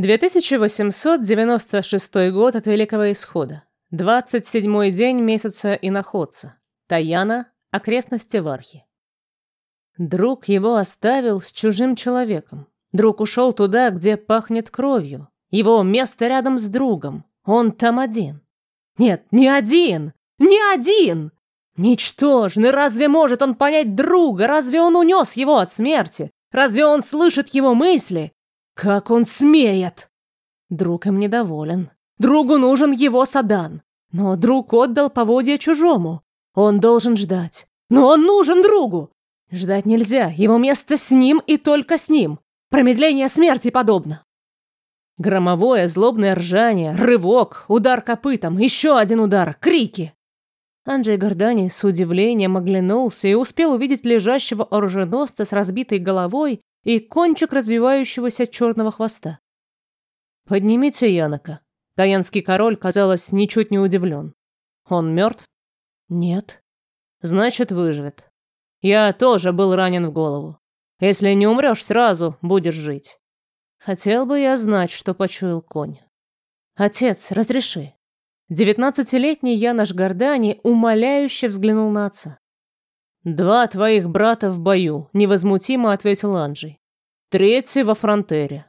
2896 год от Великого Исхода. 27-й день месяца Иноходца. Таяна, окрестности Вархи. Друг его оставил с чужим человеком. Друг ушел туда, где пахнет кровью. Его место рядом с другом. Он там один. Нет, не один! Не один! Ничтожный, разве может он понять друга? Разве он унес его от смерти? Разве он слышит его мысли? Как он смеет! Друг им недоволен. Другу нужен его садан. Но друг отдал поводья чужому. Он должен ждать. Но он нужен другу. Ждать нельзя. Его место с ним и только с ним. Промедление смерти подобно. Громовое злобное ржание, рывок, удар копытом, еще один удар, крики. Анджей Гордани с удивлением оглянулся и успел увидеть лежащего оруженосца с разбитой головой и кончик разбивающегося черного хвоста. «Поднимите Янока». Таянский король, казалось, ничуть не удивлен. «Он мертв?» «Нет». «Значит, выживет. Я тоже был ранен в голову. Если не умрешь сразу, будешь жить. Хотел бы я знать, что почуял конь. Отец, разреши». Девятнадцатилетний Янош Гордани умоляюще взглянул на отца. «Два твоих брата в бою», — невозмутимо ответил Анджей. «Третий во фронтере.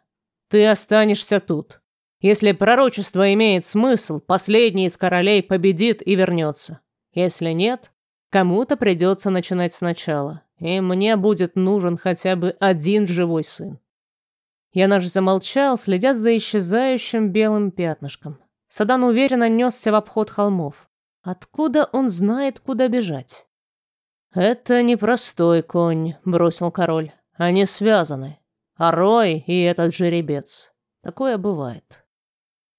Ты останешься тут. Если пророчество имеет смысл, последний из королей победит и вернется. Если нет, кому-то придется начинать сначала, и мне будет нужен хотя бы один живой сын». Янош замолчал, следя за исчезающим белым пятнышком. Садан уверенно несся в обход холмов. Откуда он знает, куда бежать? «Это непростой конь», — бросил король. «Они связаны. А Рой и этот жеребец. Такое бывает».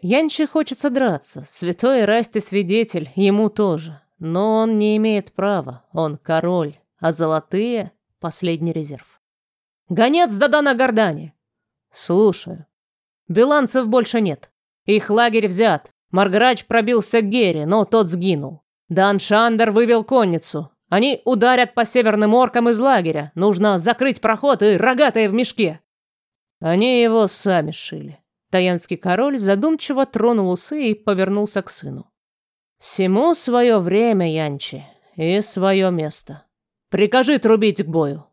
Янче хочется драться. Святой Расти свидетель, ему тоже. Но он не имеет права. Он король. А золотые — последний резерв. «Гонец Дадана Гордани!» «Слушаю. Беланцев больше нет. Их лагерь взят. Марграч пробился к Гере, но тот сгинул. Дан Шандер вывел конницу. Они ударят по северным оркам из лагеря. Нужно закрыть проход и рогатые в мешке. Они его сами шили. Таянский король задумчиво тронул усы и повернулся к сыну. Всему свое время, Янчи, и свое место. Прикажи трубить к бою.